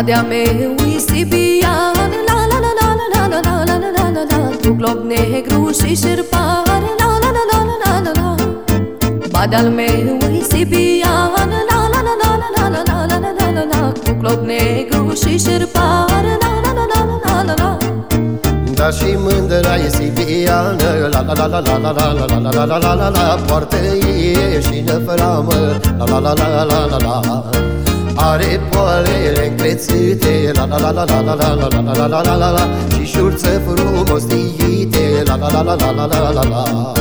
Badea meu e sibian La la la la la la la la la la la la Tu glob negru și șerpan La la la la la la la la Badea meu e sibian La la la la la la la la la la la la Tu glob negru și șerpan La la la la la la la Da și mândra e sibiană La la la la la la la la la la la la la la Poartă e și ne flamă La la la la la la la la are poalele încrețite La la la la la la la la la la la la la la Și șurță frumos tiite La la la la la la la la la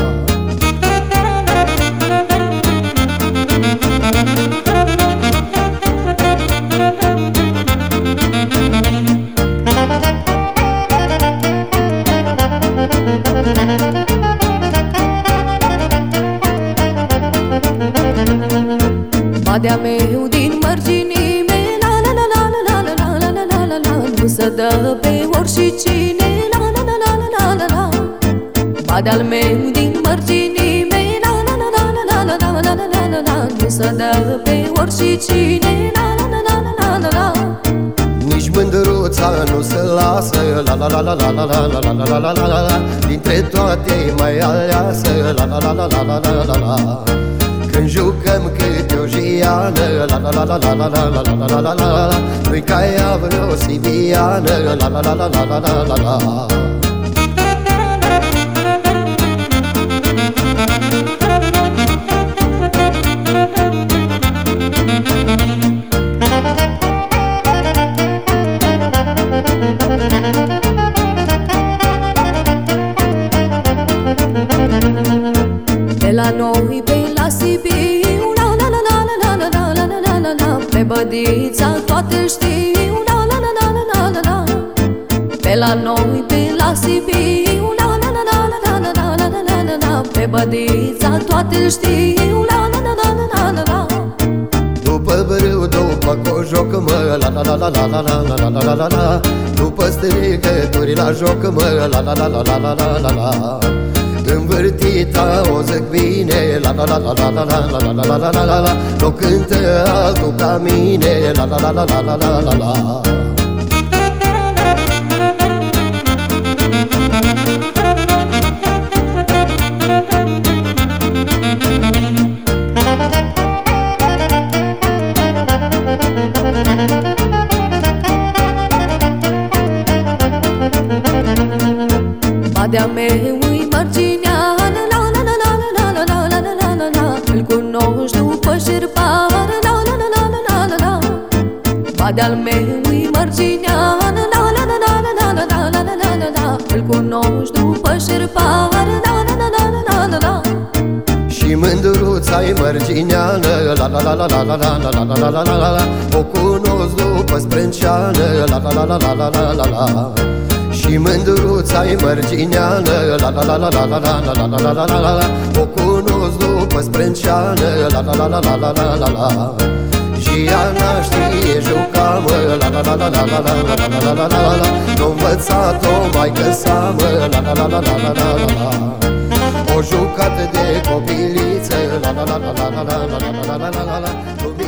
Badea meu din mărginime Badea meu din mărginime La la la la la la la la la la la la Nu se dă pe oricine La la la la la la la Nici mândruța nu se lasă La la la la la la la la la la la la la la Dintre toate mai aleasă La la la la la la la la la când jucăm câte o jiană La la la la la la la la la la la la la Nu-i ca ea vreo sibiană La la la la la la la la la la noi pe la Sibiu La la la la la la la la la la la la Pe bădița toate știu La la la la la la la la Pe la noi pe la Sibiu La la la la la la la la la la la la Pe bădița toate știu La la la la la la la După brâu, după cojoc, mă La la la la la la la la la la la la După strigături la joc, mă La la la la la la la la la Învârtita o zic bine La la la la la la la la la la la la la la Nu cântă altul ca mine La la la la la la la la la Badea meu e marginean Badea-l meu e marginean La la la la la la la la la la la la Îl cunoști după șerpan La la la la la la la Și mândruța-i mărgineană La la la la la la la la la la la la la la O cunosc după sprânceană La la la la la la la la la și mândruța-i mărgineană La la la la la la la la la la la la la la O cunosc după sprânceană La la la la la la la la la Și Ana știe juca, mă La la la la la la la la la la la la la la Nu învățat-o mai că mă La la la la la la la la la O jucată de copiliță La la la la la la la la la la la la la la